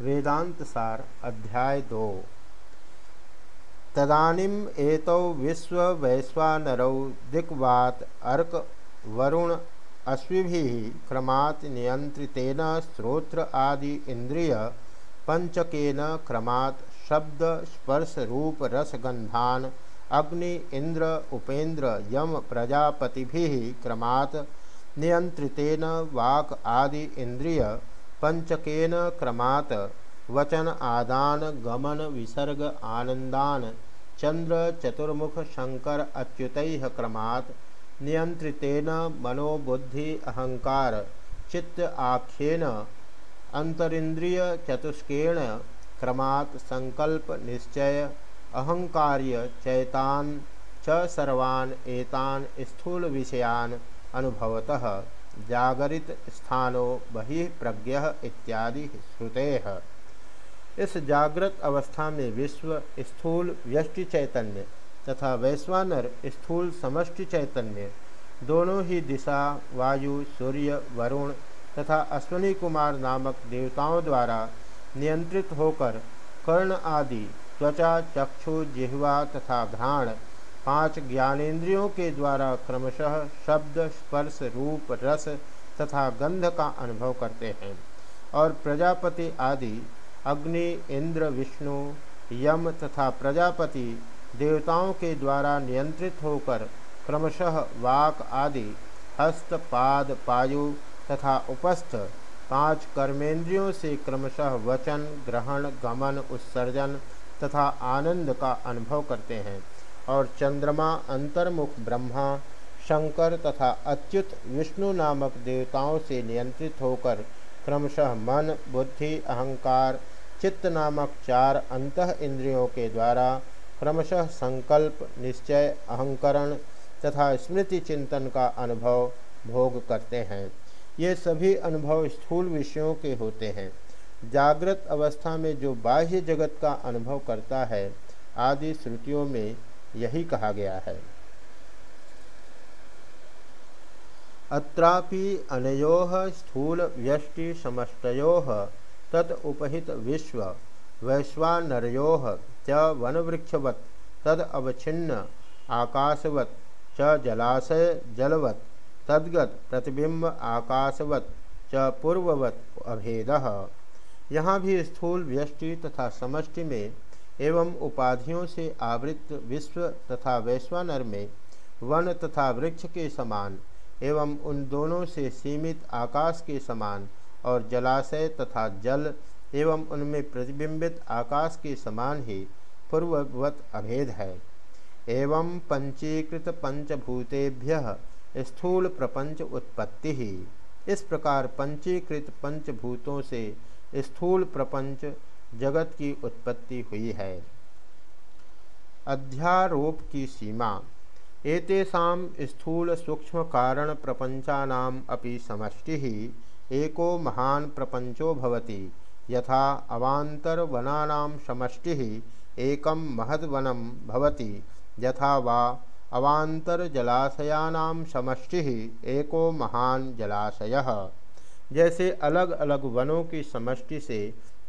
वेदांत सार अध्याय दो। तदानीम एतौ विश्व वैश्वानरौ दिक्वात अर्क वरुण अश्वि क्रमात् नियंत्रितेन श्रोत्र आदि इंद्रिय पंचकेन क्रमात् शब्द स्पर्श रूप रसगंधान अग्नि इंद्र उपेन्द्र यम प्रजापति क्रमात् नियंत्रितेन वाक आदि इंद्रिय पंचकेन क्रमात् वचन आदान गमन विसर्ग आनंदान चंद्र चतुर्मुख शंकर अच्युत क्रमात् नियंत्रितेन मनोबुद्धि अहंकार चित्त आख्येन अंतरिंद्रिय चतुष्केण क्रमात् संकल्प निश्चय अहंकार्य चैतान च सर्वान् एतान स्थूल विषयान अनुभवतः। जागरित स्थानो स्थानों बहिप्रज्ञ इत्यादि श्रुते। इस जागृत अवस्था में विश्व स्थूल व्यष्टि चैतन्य तथा वैश्वानर स्थूल समष्टि चैतन्य दोनों ही दिशा, वायु, सूर्य, वरुण तथा अश्वनी कुमार नामक देवताओं द्वारा नियंत्रित होकर कर्ण आदि, त्वचा, चक्षु, जिह्वा तथा घ्राण पाँच ज्ञानेन्द्रियों के द्वारा क्रमशः शब्द, स्पर्श, रूप, रस तथा गंध का अनुभव करते हैं। और प्रजापति आदि, अग्नि, इंद्र, विष्णु, यम तथा प्रजापति देवताओं के द्वारा नियंत्रित होकर क्रमशः वाक आदि, हस्त, पाद, पायु तथा उपस्थ पाँच कर्मेंद्रियों से क्रमशः वचन, ग्रहण, गमन, उत्सर्जन तथा आनंद का अनुभव करते हैं। और चंद्रमा अंतर्मुख ब्रह्मा, शंकर तथा अच्युत विष्णु नामक देवताओं से नियंत्रित होकर क्रमशः मन, बुद्धि, अहंकार, चित्त नामक चार अंत इंद्रियों के द्वारा क्रमशः संकल्प, निश्चय, अहंकरण तथा स्मृति चिंतन का अनुभव भोग करते हैं। ये सभी अनुभव स्थूल विषयों के होते हैं। जागृत अवस्था में जो बाह्य जगत का अनुभव करता है, आदि श्रुतियों में यही कहा गया है। अत्रापि अनयो स्थूल व्यष्टि समष्टयो तद उपहित विश्व, वैश्वानरयो, च वनवृक्षवत्, तद अवच्छिन्न, आकाशवत्, च जलाशय जलवत्, तद्गत प्रतिबिंब आकाशवत्, च पूर्ववत अभेद। यहाँ भी स्थूल व्यष्टि तथा समष्टि में एवं उपाधियों से आवृत विश्व तथा वैश्वानर में वन तथा वृक्ष के समान एवं उन दोनों से सीमित आकाश के समान और जलाशय तथा जल एवं उनमें प्रतिबिंबित आकाश के समान ही पूर्ववत अभेद है। एवं पंचीकृत पंचभूतेभ्य स्थूल प्रपंच उत्पत्ति ही। इस प्रकार पंचीकृत पंचभूतों से स्थूल प्रपंच जगत की उत्पत्ति हुई है। अध्यारोप की सीमा। एतेषां स्थूल सूक्ष्म कारण प्रपंचानाम अपि समष्टि ही एको महान प्रपंचो भवति। यथा अवांतर वनानां समष्टि ही एकम महद्वनम भवति। यथा वा अवांतर जलाशयानाम समष्टि ही एको महान जलाशय। जैसे अलग अलग वनों की समष्टि से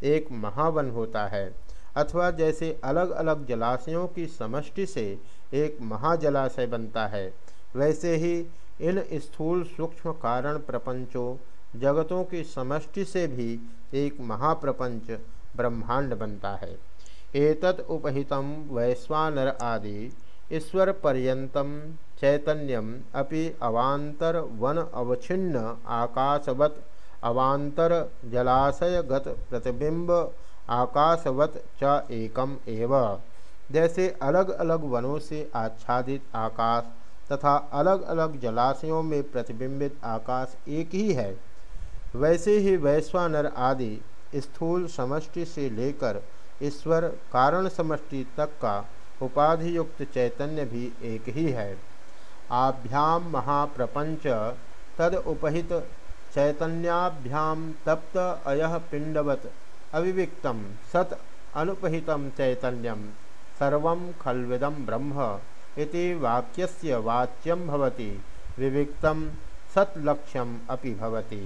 एक महावन होता है, अथवा जैसे अलग अलग जलाशयों की समष्टि से एक महाजलाशय बनता है, वैसे ही इन स्थूल सूक्ष्म कारण प्रपंचों, जगतों की समष्टि से भी एक महाप्रपंच ब्रह्मांड बनता है। एतत् उपहितम वैश्वानर आदि ईश्वर पर्यतम चैतन्यम अपि अवांतर वन अवच्छिन्न आकाशवत अवांतर जलाशयगत प्रतिबिंब आकाशवत च एकम एव। जैसे अलग अलग वनों से आच्छादित आकाश तथा अलग अलग जलाशयों में प्रतिबिंबित आकाश एक ही है, वैसे ही वैश्वानर आदि स्थूल समष्टि से लेकर ईश्वर कारण समष्टि तक का उपाधि युक्त चैतन्य भी एक ही है। आभ्याम महाप्रपंच तद उपहित चैतन्याभ्याम तप्त अय पिंडवत अविविक्त सत अनुपहित चैतन्यम सर्व खलविदम ब्रह्म इति वाक्यस्य वाच्यम भवति विविक्तम सतलक्ष्यम अपि भवति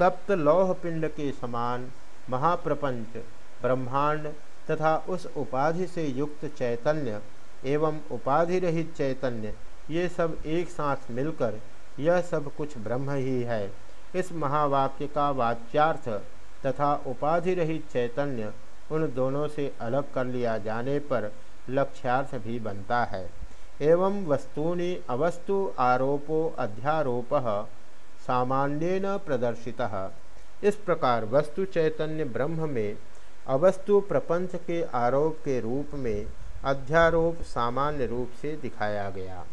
तप्त लौह पिंड के समान महाप्रपंच ब्रह्मांड तथा उस उपाधि से युक्त चैतन्य एवं उपाधि रहित चैतन्य ये सब एक साथ मिलकर यह सब कुछ ब्रह्म ही है। इस महावाक्य का वाच्यार्थ तथा उपाधि रहित चैतन्य उन दोनों से अलग कर लिया जाने पर लक्ष्यार्थ भी बनता है। एवं वस्तूनि अवस्तु आरोपो अध्यारोप सामान्यन प्रदर्शितः। इस प्रकार वस्तु चैतन्य ब्रह्म में, अवस्तु प्रपंच के आरोप के रूप में अध्यारोप सामान्य रूप से दिखाया गया।